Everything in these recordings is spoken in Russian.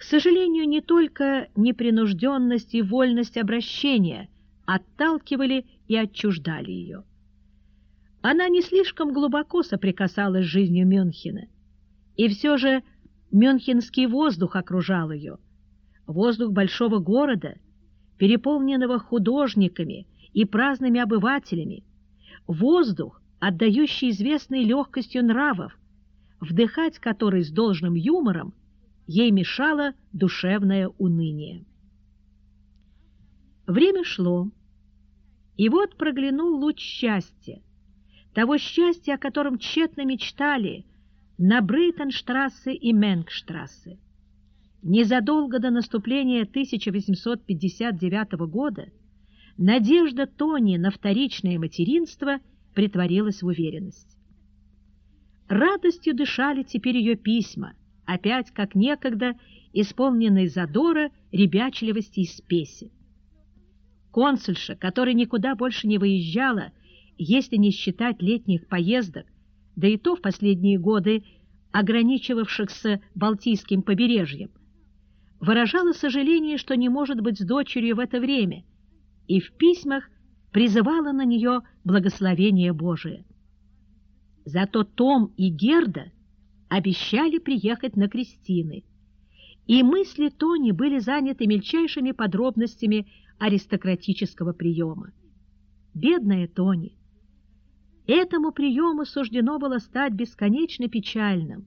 К сожалению, не только непринужденность и вольность обращения отталкивали и отчуждали ее. Она не слишком глубоко соприкасалась с жизнью Мюнхена, и все же мюнхенский воздух окружал ее, воздух большого города, переполненного художниками и праздными обывателями, воздух, отдающий известной легкостью нравов, вдыхать который с должным юмором ей мешало душевное уныние. Время шло, и вот проглянул луч счастья, того счастья, о котором тщетно мечтали на Брейтенштрассе и Менгштрассе. Незадолго до наступления 1859 года надежда Тони на вторичное материнство притворилась в уверенность. Радостью дышали теперь ее письма, опять, как некогда, исполненные задора, ребячливости и спеси. Консульша, которая никуда больше не выезжала, если не считать летних поездок, да и то в последние годы ограничивавшихся Балтийским побережьем, выражала сожаление, что не может быть с дочерью в это время, и в письмах призывала на нее благословение Божие. Зато Том и Герда обещали приехать на Кристины, и мысли Тони были заняты мельчайшими подробностями аристократического приема. Бедная Тони! Этому приему суждено было стать бесконечно печальным,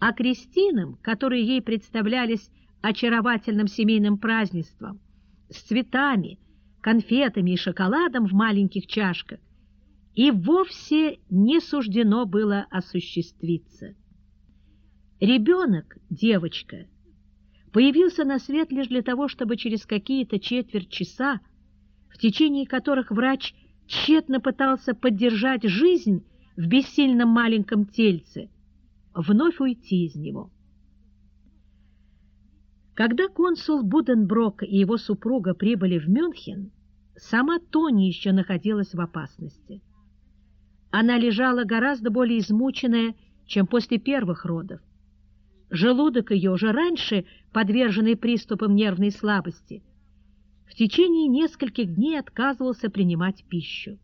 а Кристинам, которые ей представлялись очаровательным семейным празднеством, с цветами, конфетами и шоколадом в маленьких чашках, и вовсе не суждено было осуществиться. Ребенок, девочка, появился на свет лишь для того, чтобы через какие-то четверть часа, в течение которых врач тщетно пытался поддержать жизнь в бессильном маленьком тельце, вновь уйти из него. Когда консул Буденброк и его супруга прибыли в Мюнхен, сама Тони еще находилась в опасности. Она лежала гораздо более измученная, чем после первых родов. Желудок ее уже раньше, подверженный приступам нервной слабости, в течение нескольких дней отказывался принимать пищу.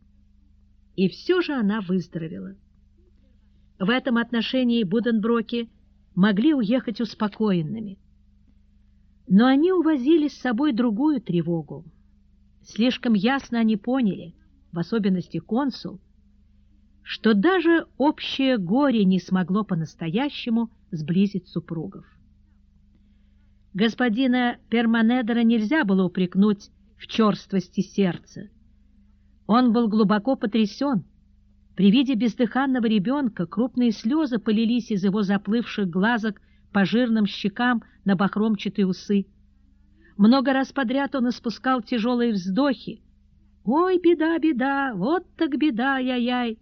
И все же она выздоровела. В этом отношении Буденброки могли уехать успокоенными. Но они увозили с собой другую тревогу. Слишком ясно они поняли, в особенности консул, что даже общее горе не смогло по-настоящему сблизить супругов. Господина Перманедера нельзя было упрекнуть в черствости сердца. Он был глубоко потрясен. При виде бездыханного ребенка крупные слезы полились из его заплывших глазок по жирным щекам на бахромчатые усы. Много раз подряд он испускал тяжелые вздохи. «Ой, беда, беда, вот так беда, яй-яй!»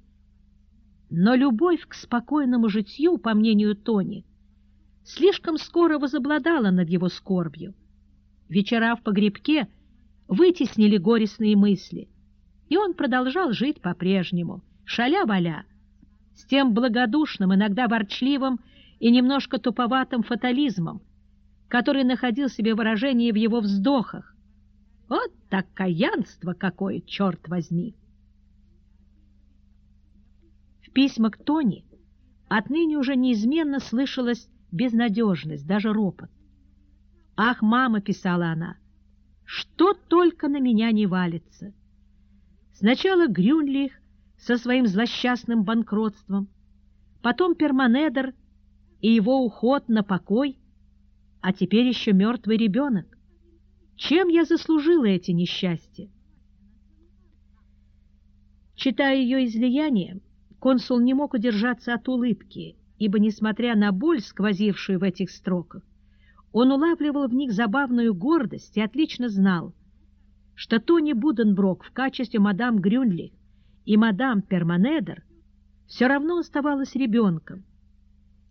Но любовь к спокойному житью, по мнению Тони, слишком скоро возобладала над его скорбью. Вечера в погребке вытеснили горестные мысли, и он продолжал жить по-прежнему, шаля-валя, с тем благодушным, иногда ворчливым и немножко туповатым фатализмом, который находил себе выражение в его вздохах. Вот так каянство какое, черт возьми! В письмах Тони отныне уже неизменно слышалась безнадежность, даже ропот. «Ах, мама!» — писала она, — «что только на меня не валится!» Сначала Грюнлих со своим злосчастным банкротством, потом Перманедер и его уход на покой, а теперь еще мертвый ребенок. Чем я заслужила эти несчастья? Читая ее излияние, консул не мог удержаться от улыбки, ибо, несмотря на боль, сквозившую в этих строках, он улавливал в них забавную гордость и отлично знал, что Тони Буденброк в качестве мадам Грюнли и мадам Перманедер все равно оставалась ребенком,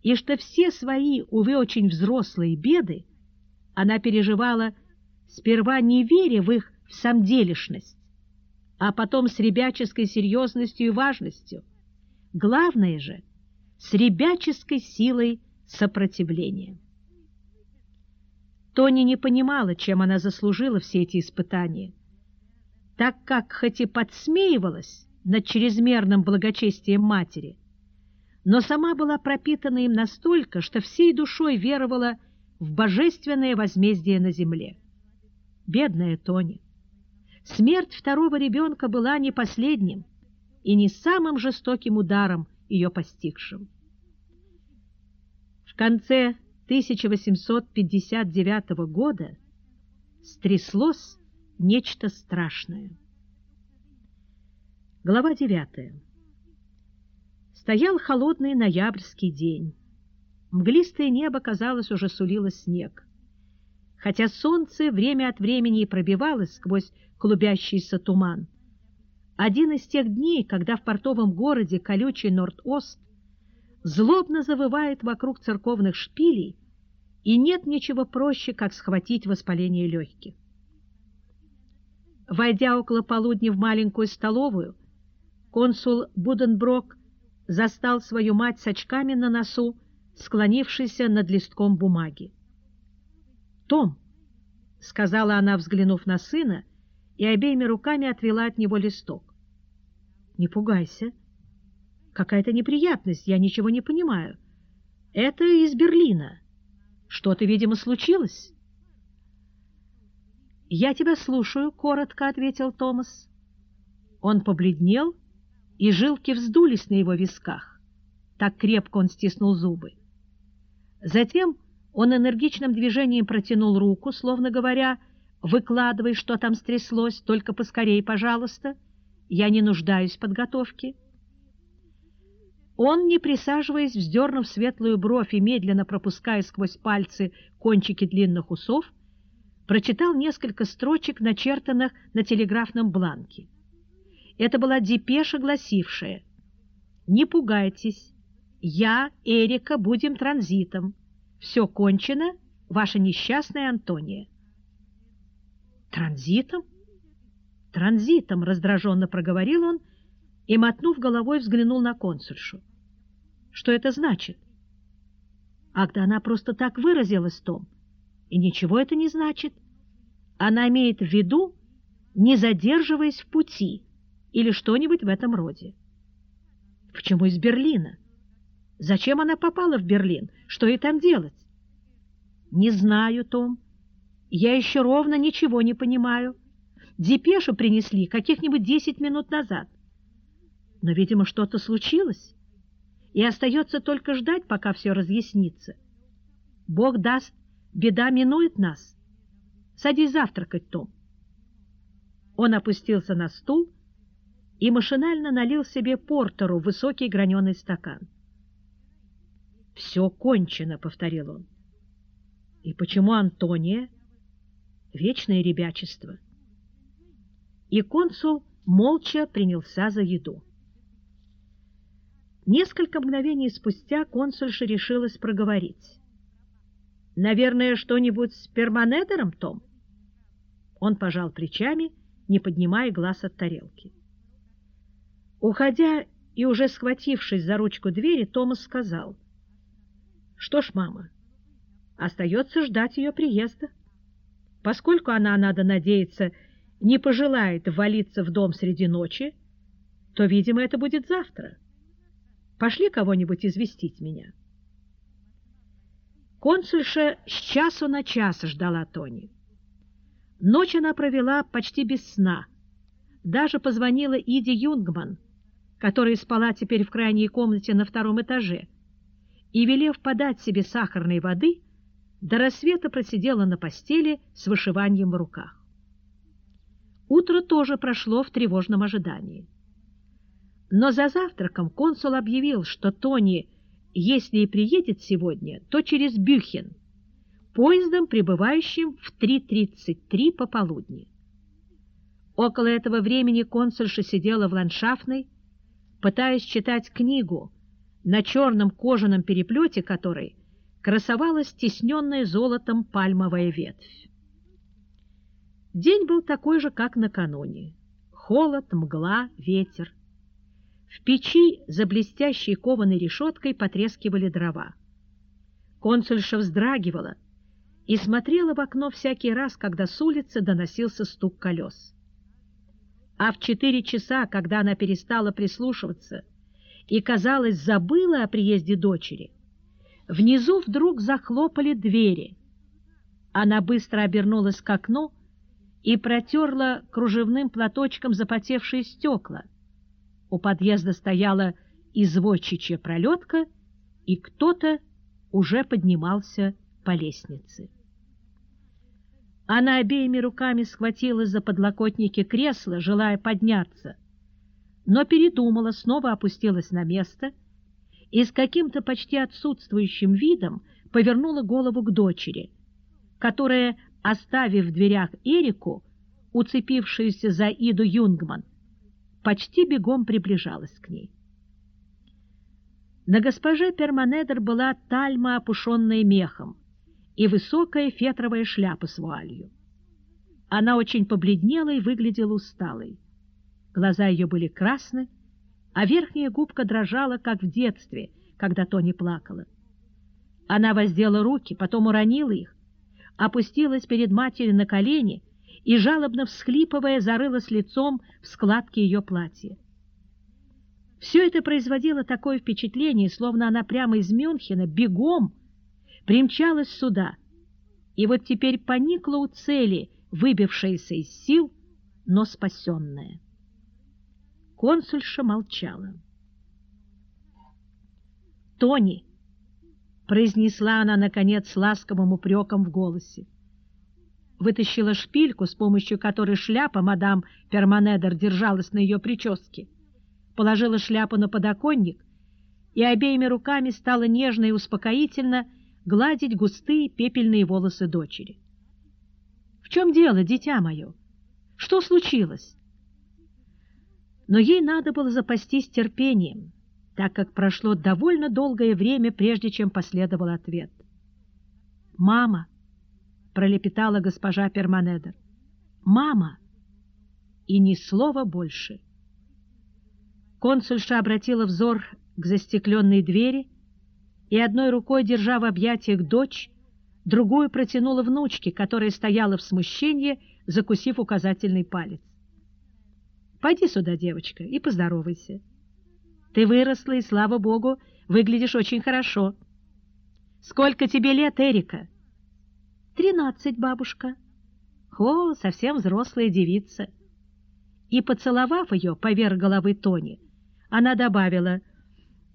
и что все свои, увы, очень взрослые беды она переживала сперва не веря в их самделишность, а потом с ребяческой серьезностью и важностью. Главное же, с ребяческой силой сопротивления. Тони не понимала, чем она заслужила все эти испытания, так как, хоть и подсмеивалась над чрезмерным благочестием матери, но сама была пропитана им настолько, что всей душой веровала в божественное возмездие на земле. Бедная Тони! Смерть второго ребенка была не последним и не самым жестоким ударом ее постигшим. В конце 1859 года стряслось нечто страшное. Глава 9. Стоял холодный ноябрьский день. Мглистое небо, казалось, уже сулило снег. Хотя солнце время от времени пробивалось сквозь клубящийся туман. Один из тех дней, когда в портовом городе колючий Норд-Ост злобно завывает вокруг церковных шпилей, и нет ничего проще, как схватить воспаление легких. Войдя около полудня в маленькую столовую, консул Буденброк застал свою мать с очками на носу, склонившейся над листком бумаги. «Том!» — сказала она, взглянув на сына, и обеими руками отвела от него листок. «Не пугайся. Какая-то неприятность, я ничего не понимаю. Это из Берлина. Что-то, видимо, случилось?» «Я тебя слушаю», — коротко ответил Томас. Он побледнел, и жилки вздулись на его висках. Так крепко он стиснул зубы. Затем он энергичным движением протянул руку, словно говоря, «Выкладывай, что там стряслось, только поскорей, пожалуйста, я не нуждаюсь в подготовке». Он, не присаживаясь, вздернув светлую бровь и медленно пропуская сквозь пальцы кончики длинных усов, прочитал несколько строчек, начертанных на телеграфном бланке. Это была депеша, гласившая «Не пугайтесь, я, Эрика, будем транзитом. Все кончено, ваша несчастная Антония». «Транзитом?» «Транзитом», — раздраженно проговорил он и, мотнув головой, взглянул на консульшу. «Что это значит?» «Ах, да она просто так выразилась, Том. И ничего это не значит. Она имеет в виду, не задерживаясь в пути, или что-нибудь в этом роде». «Почему из Берлина?» Зачем она попала в Берлин? Что ей там делать? Не знаю, Том. Я еще ровно ничего не понимаю. Депешу принесли каких-нибудь десять минут назад. Но, видимо, что-то случилось, и остается только ждать, пока все разъяснится. Бог даст, беда минует нас. Садись завтракать, Том. Он опустился на стул и машинально налил себе портеру высокий граненый стакан. «Все кончено», — повторил он. «И почему Антония?» «Вечное ребячество». И консул молча принялся за еду. Несколько мгновений спустя консульша решилась проговорить. «Наверное, что-нибудь с перманедером, Том?» Он пожал плечами, не поднимая глаз от тарелки. Уходя и уже схватившись за ручку двери, Томас сказал — что ж, мама, остается ждать ее приезда. Поскольку она, надо надеяться, не пожелает валиться в дом среди ночи, то, видимо, это будет завтра. Пошли кого-нибудь известить меня. Консульша с часу на час ждала Тони. Ночь она провела почти без сна. Даже позвонила Иди Юнгман, которая спала теперь в крайней комнате на втором этаже, и, велев подать себе сахарной воды, до рассвета просидела на постели с вышиванием в руках. Утро тоже прошло в тревожном ожидании. Но за завтраком консул объявил, что Тони, если и приедет сегодня, то через Бюхен, поездом, прибывающим в 3.33 пополудни. Около этого времени консульша сидела в ландшафтной, пытаясь читать книгу, на черном кожаном переплете которой красовалась тесненная золотом пальмовая ветвь. День был такой же, как накануне. Холод, мгла, ветер. В печи за блестящей кованой решеткой потрескивали дрова. Консульша вздрагивала и смотрела в окно всякий раз, когда с улицы доносился стук колес. А в четыре часа, когда она перестала прислушиваться и, казалось, забыла о приезде дочери, внизу вдруг захлопали двери. Она быстро обернулась к окну и протерла кружевным платочком запотевшие стекла. У подъезда стояла извозчичья пролетка, и кто-то уже поднимался по лестнице. Она обеими руками схватилась за подлокотники кресла, желая подняться, но передумала, снова опустилась на место и с каким-то почти отсутствующим видом повернула голову к дочери, которая, оставив в дверях Эрику, уцепившуюся за Иду Юнгман, почти бегом приближалась к ней. На госпоже Перманедер была тальма, опушенная мехом, и высокая фетровая шляпа с вуалью. Она очень побледнела и выглядела усталой. Глаза ее были красны, а верхняя губка дрожала, как в детстве, когда Тони плакала. Она воздела руки, потом уронила их, опустилась перед матерью на колени и, жалобно всхлипывая, зарылась лицом в складки ее платья. Все это производило такое впечатление, словно она прямо из Мюнхена бегом примчалась сюда, и вот теперь поникла у цели, выбившаяся из сил, но спасенная. Консульша молчала. «Тони!» — произнесла она, наконец, с ласковым упреком в голосе. Вытащила шпильку, с помощью которой шляпа мадам Перманедер держалась на ее прическе, положила шляпу на подоконник и обеими руками стала нежно и успокоительно гладить густые пепельные волосы дочери. «В чем дело, дитя мое? Что случилось?» Но ей надо было запастись терпением, так как прошло довольно долгое время, прежде чем последовал ответ. «Мама!» — пролепетала госпожа Перманедер. «Мама!» И ни слова больше. Консульша обратила взор к застекленной двери и одной рукой, держа в объятиях дочь, другую протянула внучке, которая стояла в смущении, закусив указательный палец. «Пойди сюда, девочка, и поздоровайся. Ты выросла, и, слава богу, выглядишь очень хорошо. Сколько тебе лет, Эрика?» «Тринадцать, бабушка». «О, совсем взрослая девица». И, поцеловав ее поверх головы Тони, она добавила —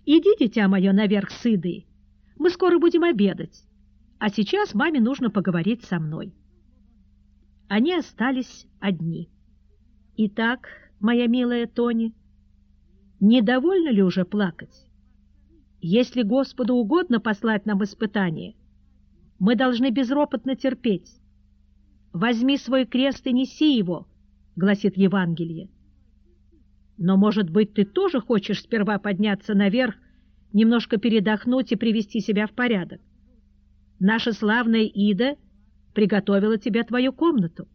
Иди, дитя мое, наверх с Идой. Мы скоро будем обедать. А сейчас маме нужно поговорить со мной. Они остались одни. Итак, моя милая Тони, недовольна ли уже плакать? Если Господу угодно послать нам испытание, мы должны безропотно терпеть. «Возьми свой крест и неси его», — гласит Евангелие. Но, может быть, ты тоже хочешь сперва подняться наверх, немножко передохнуть и привести себя в порядок? Наша славная Ида приготовила тебе твою комнату.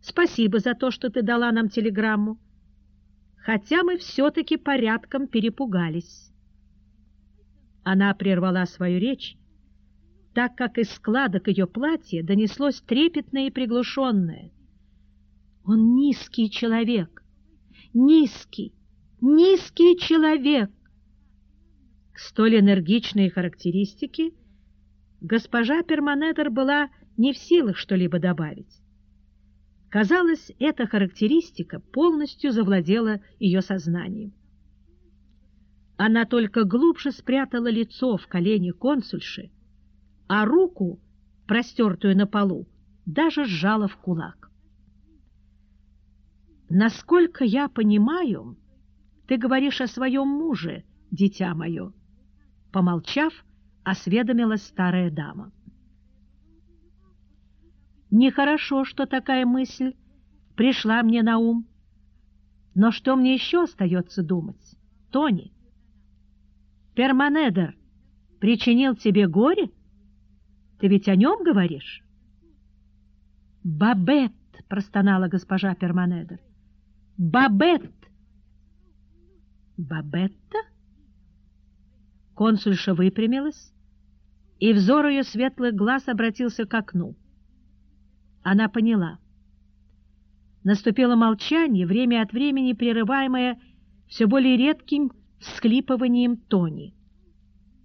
Спасибо за то, что ты дала нам телеграмму. Хотя мы все-таки порядком перепугались. Она прервала свою речь, так как из складок ее платья донеслось трепетное и приглушенное. Он низкий человек, низкий, низкий человек. К столь энергичной характеристике госпожа Перманедер была не в силах что-либо добавить. Казалось, эта характеристика полностью завладела ее сознанием. Она только глубже спрятала лицо в колени консульши, а руку, простертую на полу, даже сжала в кулак. Насколько я понимаю, ты говоришь о своем муже, дитя мое. Помолчав, осведомилась старая дама. Нехорошо, что такая мысль пришла мне на ум. Но что мне еще остается думать? Тони, Перманедер причинил тебе горе? Ты ведь о нем говоришь? Бабет, простонала госпожа Перманедер. Бабет. Бабетта? Консульша выпрямилась и взор ее светлых глаз обратился к окну. Она поняла. Наступило молчание, время от времени прерываемое все более редким всхлипыванием Тони.